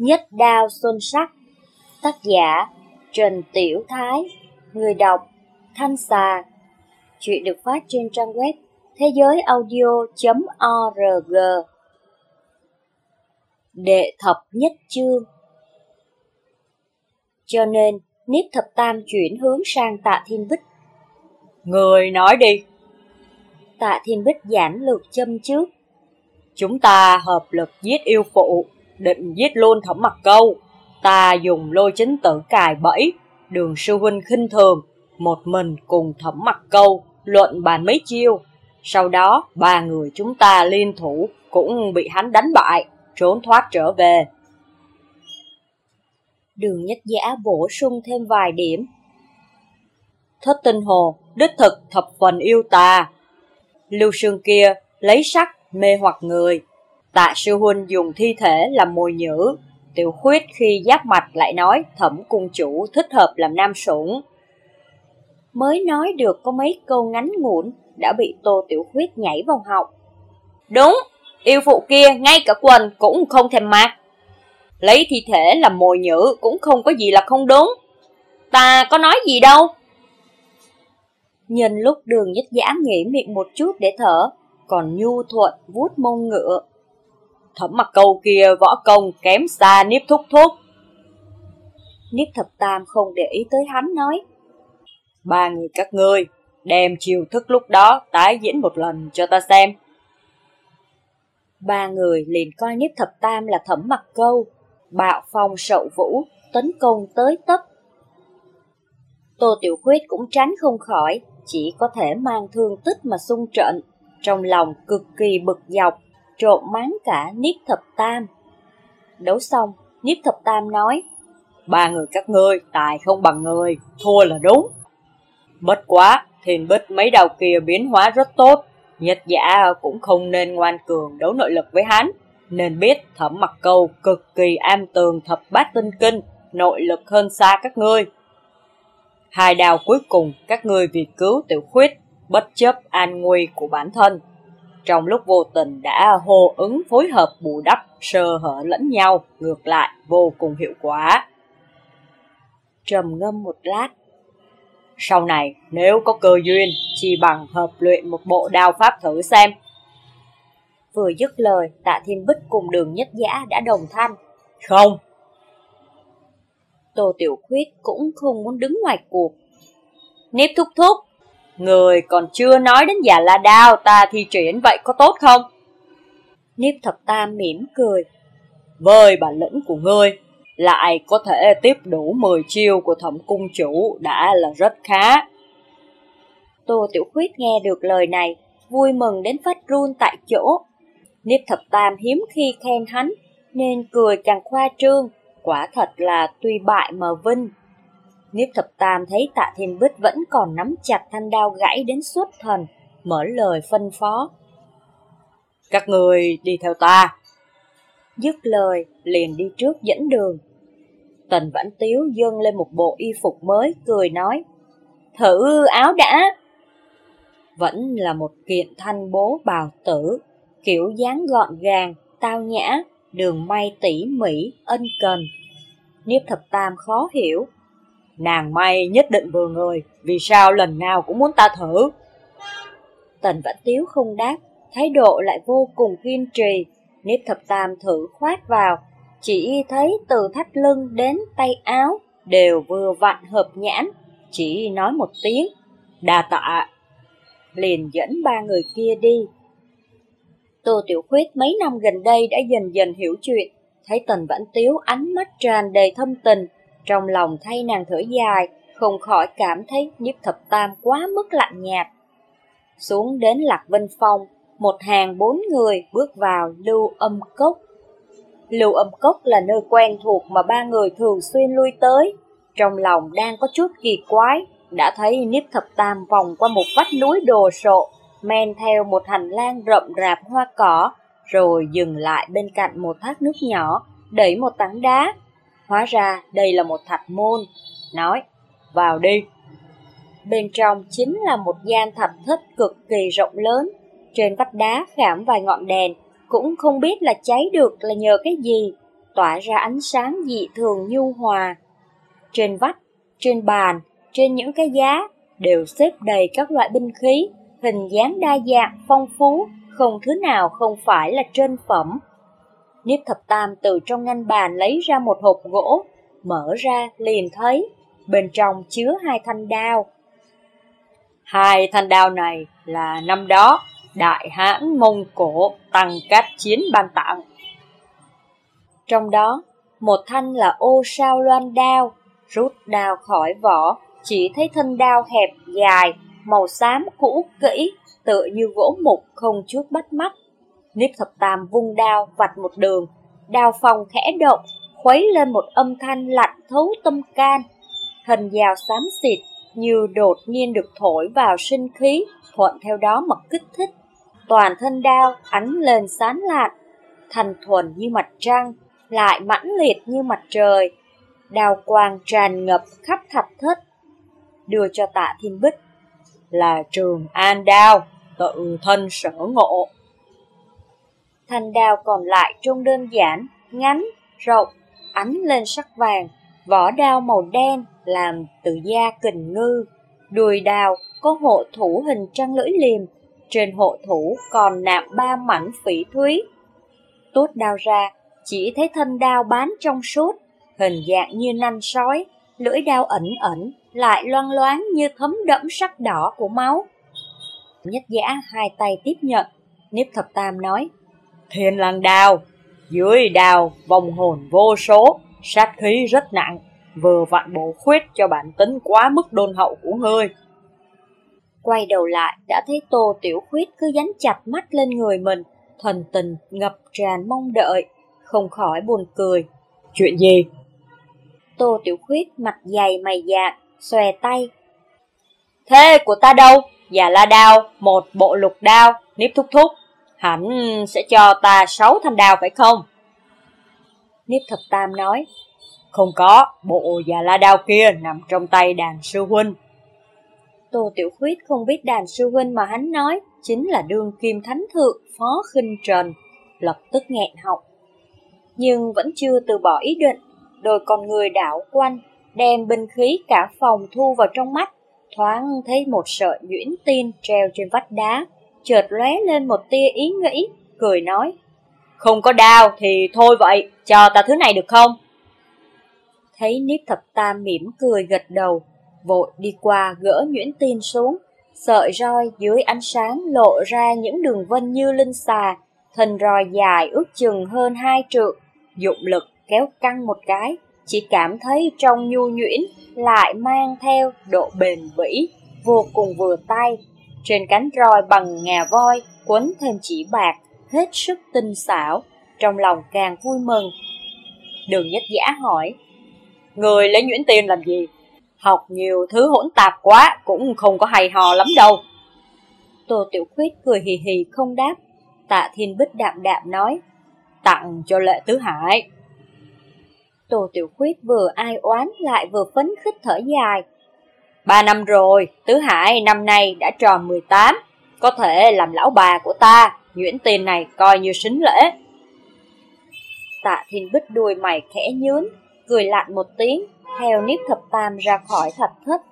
Nhất đao xuân sắc Tác giả Trần Tiểu Thái Người đọc Thanh Xà Chuyện được phát trên trang web thế giới audio.org Đệ thập nhất chương Cho nên, Niếp Thập Tam chuyển hướng sang Tạ Thiên Bích. Người nói đi. Tạ Thiên Bích giản lược châm trước. Chúng ta hợp lực giết yêu phụ, định giết luôn thẩm mặt câu. Ta dùng lôi chính tử cài bẫy, đường sư huynh khinh thường, một mình cùng thẩm mặt câu, luận bàn mấy chiêu. Sau đó, ba người chúng ta liên thủ cũng bị hắn đánh bại, trốn thoát trở về. Đường nhất giả bổ sung thêm vài điểm. Thất tinh hồ, đích thực thập phần yêu ta. Lưu sương kia lấy sắc mê hoặc người. Tạ sư huynh dùng thi thể làm mồi nhữ. Tiểu khuyết khi giáp mạch lại nói thẩm cung chủ thích hợp làm nam sủng. Mới nói được có mấy câu ngắn ngủn đã bị tô tiểu khuyết nhảy vào họng. Đúng, yêu phụ kia ngay cả quần cũng không thèm mặc. Lấy thi thể làm mồi nhữ cũng không có gì là không đúng. Ta có nói gì đâu. Nhìn lúc đường nhất giả nghỉ miệng một chút để thở, còn nhu thuận vuốt mông ngựa. Thẩm mặt câu kia võ công kém xa Niếp thúc thúc. Niếp thập tam không để ý tới hắn nói. Ba người các ngươi, đem chiều thức lúc đó tái diễn một lần cho ta xem. Ba người liền coi Niếp thập tam là thẩm mặt câu, bạo phong sậu vũ, tấn công tới tấp. Tô Tiểu Khuyết cũng tránh không khỏi, chỉ có thể mang thương tích mà xung trận, trong lòng cực kỳ bực dọc, trộn mắng cả niết Thập Tam. Đấu xong, niết Thập Tam nói, Ba người các ngươi, tài không bằng người, thua là đúng. Bất quá, thiền bích mấy đầu kia biến hóa rất tốt, nhật giả cũng không nên ngoan cường đấu nội lực với hắn, nên biết thẩm mặt câu cực kỳ am tường thập bát tinh kinh, nội lực hơn xa các ngươi. Hai đào cuối cùng các ngươi vì cứu tiểu khuyết, bất chấp an nguy của bản thân. Trong lúc vô tình đã hô ứng phối hợp bù đắp, sơ hở lẫn nhau, ngược lại vô cùng hiệu quả. Trầm ngâm một lát. Sau này, nếu có cơ duyên, chỉ bằng hợp luyện một bộ đao pháp thử xem. Vừa dứt lời, tạ thiên bích cùng đường nhất giả đã đồng thanh. Không, Tô Tiểu Khuyết cũng không muốn đứng ngoài cuộc. nếp thúc thúc, người còn chưa nói đến giả là đao ta thi triển vậy có tốt không? Niếp thập tam mỉm cười. Với bản lĩnh của ngươi, lại có thể tiếp đủ 10 chiêu của thẩm cung chủ đã là rất khá. Tô Tiểu Khuyết nghe được lời này, vui mừng đến phát run tại chỗ. Niếp thập tam hiếm khi khen hắn, nên cười càng khoa trương, quả thật là tuy bại mà vinh. Niếp thập tam thấy tạ thiên bích vẫn còn nắm chặt thanh đao gãy đến suốt thần, mở lời phân phó. Các người đi theo ta. Dứt lời, liền đi trước dẫn đường. Tần Vãn Tiếu dâng lên một bộ y phục mới, cười nói, thử áo đã. Vẫn là một kiện thanh bố bào tử, kiểu dáng gọn gàng, tao nhã, đường may tỉ mỉ, ân cần. Niếp thập tam khó hiểu. Nàng may nhất định vừa người, vì sao lần nào cũng muốn ta thử? Tần Vãn Tiếu không đáp, thái độ lại vô cùng kiên trì. Niếp thập tam thử khoát vào, chỉ thấy từ thắt lưng đến tay áo đều vừa vặn hợp nhãn, chỉ nói một tiếng, đà tạ. Liền dẫn ba người kia đi. Tô Tiểu Khuyết mấy năm gần đây đã dần dần hiểu chuyện, thấy Tần Vãn Tiếu ánh mắt tràn đầy thâm tình, trong lòng thay nàng thở dài, không khỏi cảm thấy nhiếp thập tam quá mức lạnh nhạt. Xuống đến Lạc Vinh Phong, một hàng bốn người bước vào lưu âm cốc. Lưu âm cốc là nơi quen thuộc mà ba người thường xuyên lui tới. Trong lòng đang có chút kỳ quái, đã thấy Niếp Thập Tam vòng qua một vách núi đồ sộ, men theo một hành lang rậm rạp hoa cỏ, rồi dừng lại bên cạnh một thác nước nhỏ, đẩy một tảng đá. Hóa ra đây là một thạch môn, nói, vào đi. Bên trong chính là một gian thạch thất cực kỳ rộng lớn, trên vách đá khảm vài ngọn đèn, cũng không biết là cháy được là nhờ cái gì. tỏa ra ánh sáng dị thường nhu hòa. Trên vách, trên bàn, trên những cái giá đều xếp đầy các loại binh khí, hình dáng đa dạng, phong phú, không thứ nào không phải là trên phẩm. Niếp thập tam từ trong ngăn bàn lấy ra một hộp gỗ, mở ra liền thấy, bên trong chứa hai thanh đao. Hai thanh đao này là năm đó Đại hãn Mông Cổ tăng cát chiến ban tặng. Trong đó, một thanh là ô sao loan đao, rút đao khỏi vỏ, chỉ thấy thân đao hẹp dài, màu xám cũ kỹ, tựa như gỗ mục không chút bắt mắt. Niếp thập tam vung đao vạch một đường, đao phòng khẽ động, khuấy lên một âm thanh lạnh thấu tâm can. Hình dao xám xịt như đột nhiên được thổi vào sinh khí, thuận theo đó mà kích thích. Toàn thân đao ánh lên sáng lạn, thành thuần như mặt trăng, lại mãnh liệt như mặt trời. Đào quang tràn ngập khắp thạch thất, đưa cho tạ thiên bích. Là trường an đao, tự thân sở ngộ. Thanh đao còn lại trông đơn giản, ngắn, rộng, ánh lên sắc vàng, vỏ đao màu đen làm từ da kình ngư. Đùi đào có hộ thủ hình trăng lưỡi liềm, trên hộ thủ còn nạm ba mảnh phỉ thúy. Tốt đao ra, chỉ thấy thân đao bán trong suốt, hình dạng như nanh sói, lưỡi đao ẩn ẩn, lại loang loáng như thấm đẫm sắc đỏ của máu. Nhất giả hai tay tiếp nhận, Niếp Thập Tam nói, Thiên lang đao, dưới đao vòng hồn vô số, sát khí rất nặng, vừa vặn bổ khuyết cho bản tính quá mức đôn hậu của ngươi. Quay đầu lại, đã thấy Tô Tiểu Khuyết cứ dán chặt mắt lên người mình, thần tình ngập tràn mong đợi, không khỏi buồn cười. Chuyện gì? Tô Tiểu Khuyết mặt dày mày dạ, xòe tay. Thế của ta đâu? Già la đao, một bộ lục đao, nếp thúc thúc. Hẳn sẽ cho ta sáu thanh đao phải không? Niếp thập tam nói. Không có, bộ già la đao kia nằm trong tay đàn sư huynh. Tô Tiểu Khuyết không biết đàn sư huynh mà hắn nói chính là đương kim thánh thượng phó khinh trần, lập tức nghẹn họng. Nhưng vẫn chưa từ bỏ ý định, đôi con người đảo quanh, đem binh khí cả phòng thu vào trong mắt, thoáng thấy một sợi nhuyễn tin treo trên vách đá, chợt lóe lên một tia ý nghĩ, cười nói. Không có đao thì thôi vậy, cho ta thứ này được không? Thấy Niếp Thập Tam mỉm cười gật đầu, vội đi qua gỡ nhuyễn tin xuống. Sợi roi dưới ánh sáng lộ ra những đường vân như linh xà, thân roi dài ước chừng hơn hai trượng, dụng lực kéo căng một cái, chỉ cảm thấy trong nhu nhuyễn lại mang theo độ bền vĩ, vô cùng vừa tay. Trên cánh roi bằng ngà voi quấn thêm chỉ bạc, hết sức tinh xảo, trong lòng càng vui mừng. Đường nhất giả hỏi, Người lấy nhuyễn tiền làm gì? Học nhiều thứ hỗn tạp quá cũng không có hay hò lắm đâu. Tô Tiểu Khuyết cười hì hì không đáp. Tạ Thiên Bích đạm đạm nói. Tặng cho lệ tứ hải. Tô Tiểu Khuyết vừa ai oán lại vừa phấn khích thở dài. Ba năm rồi, tứ hải năm nay đã tròn 18. Có thể làm lão bà của ta, nhuyễn tiền này coi như xính lễ. Tạ Thiên Bích đuôi mày khẽ nhướng cười lạnh một tiếng, theo nếp Thập Tam ra khỏi thạch thất.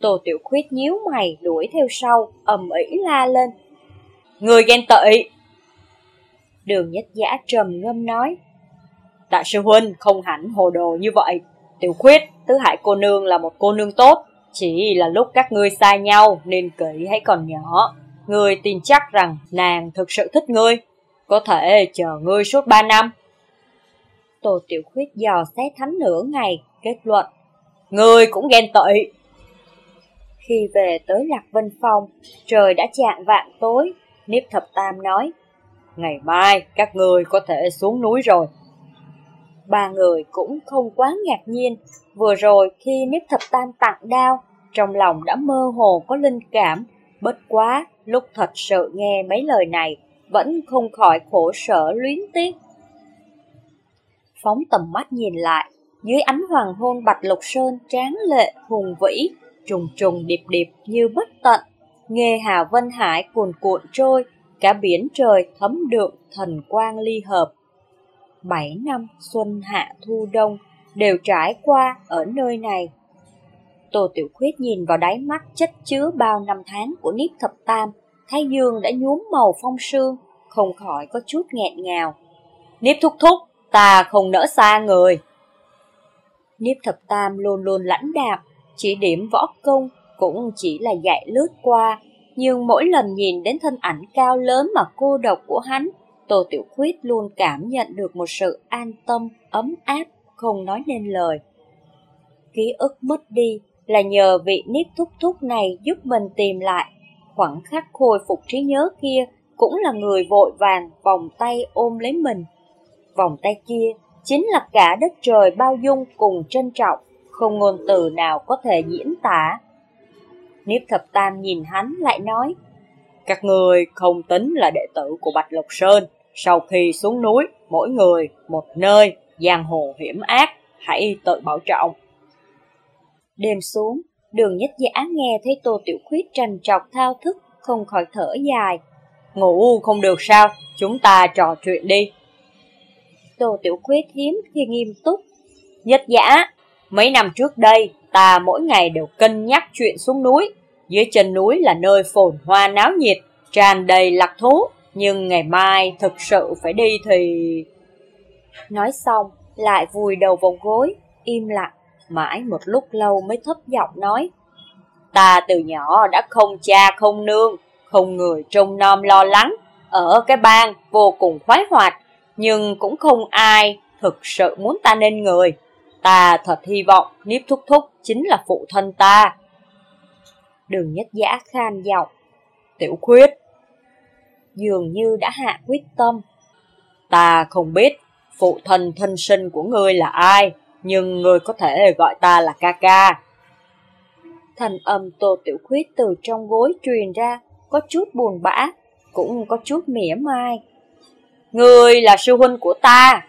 Tô Tiểu Khuyết nhíu mày đuổi theo sau, ầm ĩ la lên. Người ghen tị! Đường nhất giả trầm ngâm nói. tạ sư huynh không hẳn hồ đồ như vậy. Tiểu Khuyết, tứ hải cô nương là một cô nương tốt. Chỉ là lúc các ngươi xa nhau nên kỹ hãy còn nhỏ. Ngươi tin chắc rằng nàng thực sự thích ngươi. Có thể chờ ngươi suốt ba năm Tô Tiểu Khuyết dò xét thánh nửa ngày, kết luận. Người cũng ghen tị. Khi về tới Lạc Vân Phong, trời đã chạng vạn tối, Niếp Thập Tam nói. Ngày mai các người có thể xuống núi rồi. Ba người cũng không quá ngạc nhiên, vừa rồi khi nếp Thập Tam tặng đao, trong lòng đã mơ hồ có linh cảm, bất quá lúc thật sự nghe mấy lời này, vẫn không khỏi khổ sở luyến tiếc. Phóng tầm mắt nhìn lại, dưới ánh hoàng hôn bạch lục sơn tráng lệ hùng vĩ, trùng trùng điệp điệp như bất tận, nghe hà vân hải cuồn cuộn trôi, cả biển trời thấm đượm thần quang ly hợp bảy năm xuân hạ thu đông đều trải qua ở nơi này. Tô Tiểu Khuyết nhìn vào đáy mắt chất chứa bao năm tháng của Niếp Thập Tam, Thái Dương đã nhuốm màu phong sương, không khỏi có chút nghẹn ngào. Niếp thúc thúc, ta không nỡ xa người. Niếp Thập Tam luôn luôn lãnh đạm, chỉ điểm võ công cũng chỉ là dạy lướt qua, nhưng mỗi lần nhìn đến thân ảnh cao lớn mà cô độc của hắn, Tô Tiểu Khuyết luôn cảm nhận được một sự an tâm, ấm áp, không nói nên lời. Ký ức mất đi là nhờ vị nếp Thúc Thúc này giúp mình tìm lại. khoảng khắc khôi phục trí nhớ kia cũng là người vội vàng vòng tay ôm lấy mình. Vòng tay kia chính là cả đất trời bao dung cùng trân trọng, không ngôn từ nào có thể diễn tả. Niếp thập tam nhìn hắn lại nói, Các người không tính là đệ tử của Bạch Lộc Sơn, sau khi xuống núi, mỗi người một nơi, giang hồ hiểm ác, hãy tự bảo trọng. Đêm xuống, đường nhất giả nghe thấy Tô Tiểu Khuyết trành trọc thao thức, không khỏi thở dài. Ngủ không được sao, chúng ta trò chuyện đi. Tô Tiểu Khuyết hiếm khi nghiêm túc. Nhất giả, mấy năm trước đây, ta mỗi ngày đều cân nhắc chuyện xuống núi. Dưới chân núi là nơi phồn hoa náo nhiệt, tràn đầy lạc thú, nhưng ngày mai thực sự phải đi thì... Nói xong, lại vùi đầu vào gối, im lặng, mãi một lúc lâu mới thấp giọng nói. Ta từ nhỏ đã không cha không nương, không người trông nom lo lắng, ở cái bang vô cùng khoái hoạt, nhưng cũng không ai thực sự muốn ta nên người. Ta thật hy vọng Niếp Thúc Thúc chính là phụ thân ta. Đường nhất giả khan giọng. Tiểu khuyết. Dường như đã hạ quyết tâm. Ta không biết phụ thân thân sinh của ngươi là ai, nhưng ngươi có thể gọi ta là ca ca. Thành âm Tô Tiểu Khuyết từ trong gối truyền ra, có chút buồn bã, cũng có chút mỉa mai. Ngươi là sư huynh của ta.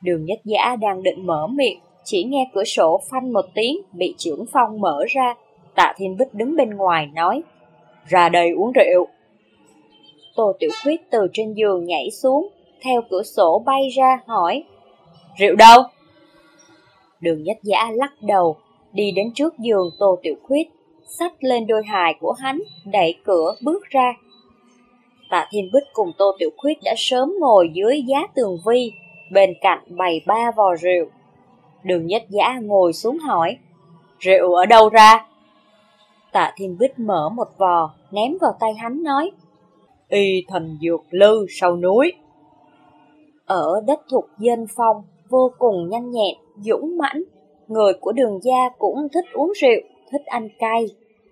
Đường nhất giả đang định mở miệng, chỉ nghe cửa sổ phanh một tiếng bị trưởng phong mở ra. Tạ Thiên Bích đứng bên ngoài nói, ra đây uống rượu. Tô Tiểu Khuyết từ trên giường nhảy xuống, theo cửa sổ bay ra hỏi, rượu đâu? Đường nhất giả lắc đầu, đi đến trước giường Tô Tiểu Khuyết, sách lên đôi hài của hắn, đẩy cửa bước ra. Tạ Thiên Bích cùng Tô Tiểu Khuyết đã sớm ngồi dưới giá tường vi, bên cạnh bày ba vò rượu. Đường nhất giả ngồi xuống hỏi, rượu ở đâu ra? Tạ Thiên Bích mở một vò, ném vào tay hắn nói, y thành dược lư sau núi. Ở đất thuộc dân phong, vô cùng nhanh nhẹn, dũng mãnh, người của đường gia cũng thích uống rượu, thích ăn cay.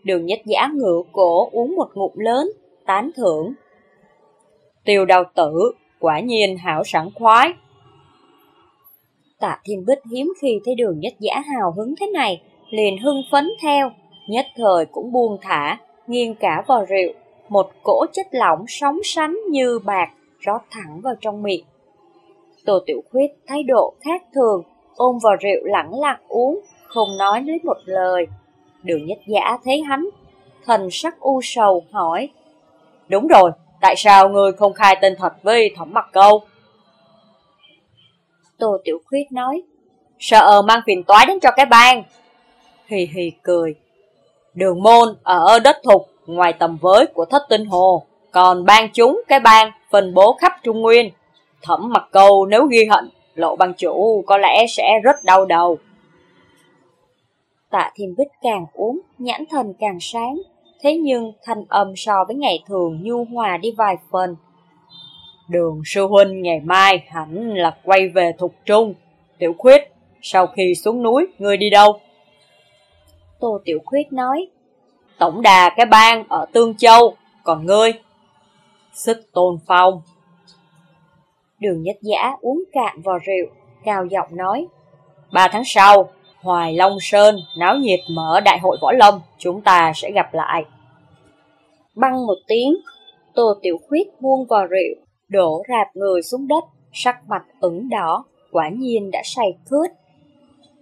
Đường nhất giả ngựa cổ uống một ngụm lớn, tán thưởng. Tiêu đào tử, quả nhiên hảo sẵn khoái. Tạ Thiên Bích hiếm khi thấy đường nhất giả hào hứng thế này, liền hưng phấn theo, nhất thời cũng buông thả, nghiêng cả vào rượu, một cỗ chất lỏng sóng sánh như bạc rót thẳng vào trong miệng. Tô Tiểu Khuyết thái độ khác thường, ôm vào rượu lẳng lặng uống, không nói lấy một lời. Đường nhất giả thấy hắn, thần sắc u sầu hỏi. Đúng rồi, tại sao người không khai tên thật với thẩm mặt câu? Tô Tiểu Khuyết nói. Sợ mang phiền toái đến cho cái bang. Hì hì cười. Đường môn ở đất thục ngoài tầm với của thất tinh hồ, còn ban chúng cái bang phân bố khắp Trung Nguyên. Thẩm mặt câu nếu ghi hận, lộ ban chủ có lẽ sẽ rất đau đầu. Tạ Thiên Bích càng uống, nhãn thần càng sáng, thế nhưng thanh âm so với ngày thường nhu hòa đi vài phần. Đường sư huynh ngày mai hẳn là quay về Thục Trung. Tiểu Khuyết, sau khi xuống núi, ngươi đi đâu? Tô Tiểu Khuyết nói, Tổng đà cái bang ở Tương Châu, còn ngươi? Xích Tôn Phong. Đường nhất giả uống cạn vò rượu, cao giọng nói, Ba tháng sau, Hoài Long Sơn náo nhiệt mở đại hội võ lâm, chúng ta sẽ gặp lại. Băng một tiếng, Tô Tiểu Khuyết buông vò rượu, đổ rạp người xuống đất, sắc mặt ửng đỏ, quả nhiên đã say khướt.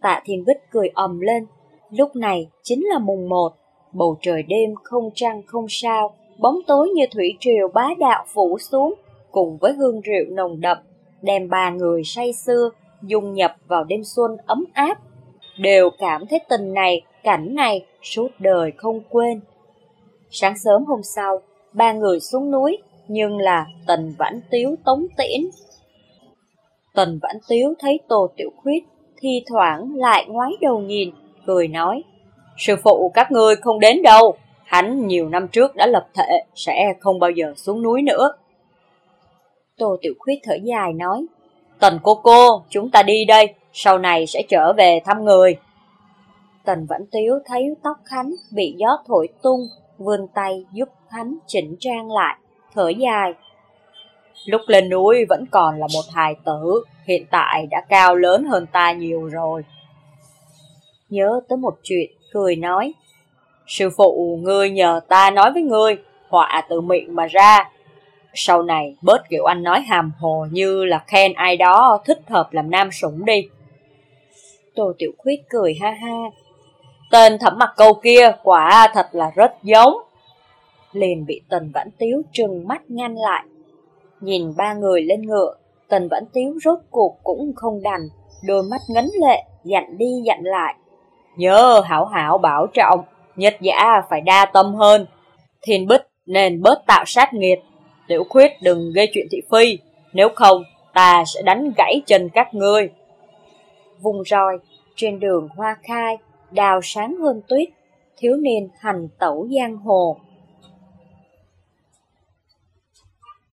Tạ Thiên Bích cười ầm lên, lúc này chính là mùng một, bầu trời đêm không trăng không sao, bóng tối như thủy triều bá đạo phủ xuống, cùng với hương rượu nồng đậm, đem ba người say sưa, dung nhập vào đêm xuân ấm áp. Đều cảm thấy tình này, cảnh này suốt đời không quên. Sáng sớm hôm sau, ba người xuống núi, nhưng là Tần Vãn Tiếu tống tiễn. Tần Vãn Tiếu thấy Tô Tiểu Khuyết, thi thoảng lại ngoái đầu nhìn, cười nói, Sư phụ các ngươi không đến đâu, hắn nhiều năm trước đã lập thệ sẽ không bao giờ xuống núi nữa. Tô Tiểu Khuyết thở dài nói, Tần cô cô, chúng ta đi đây, sau này sẽ trở về thăm người. Tần Vãn Tiếu thấy tóc Khánh bị gió thổi tung, vươn tay giúp Khánh chỉnh trang lại, thở dài. Lúc lên núi vẫn còn là một hài tử, hiện tại đã cao lớn hơn ta nhiều rồi. Nhớ tới một chuyện, cười nói, Sư phụ, ngươi nhờ ta nói với ngươi, họa từ miệng mà ra. Sau này, bớt kiểu anh nói hàm hồ như là khen ai đó thích hợp làm nam sủng đi. Tô Tiểu Khuyết cười ha ha. Tên thẩm mặt câu kia quả thật là rất giống. Liền bị Tần Vãn Tiếu trừng mắt ngăn lại. Nhìn ba người lên ngựa, Tần Vãn Tiếu rốt cuộc cũng không đành, đôi mắt ngấn lệ, dặn đi dặn lại. Nhớ hảo hảo bảo trọng, nhất giả phải đa tâm hơn. Thiên bích nên bớt tạo sát nghiệt. Tiểu khuyết đừng gây chuyện thị phi, nếu không ta sẽ đánh gãy chân các ngươi. Vùng roi, trên đường hoa khai, đào sáng hơn tuyết, thiếu niên hành tẩu giang hồ,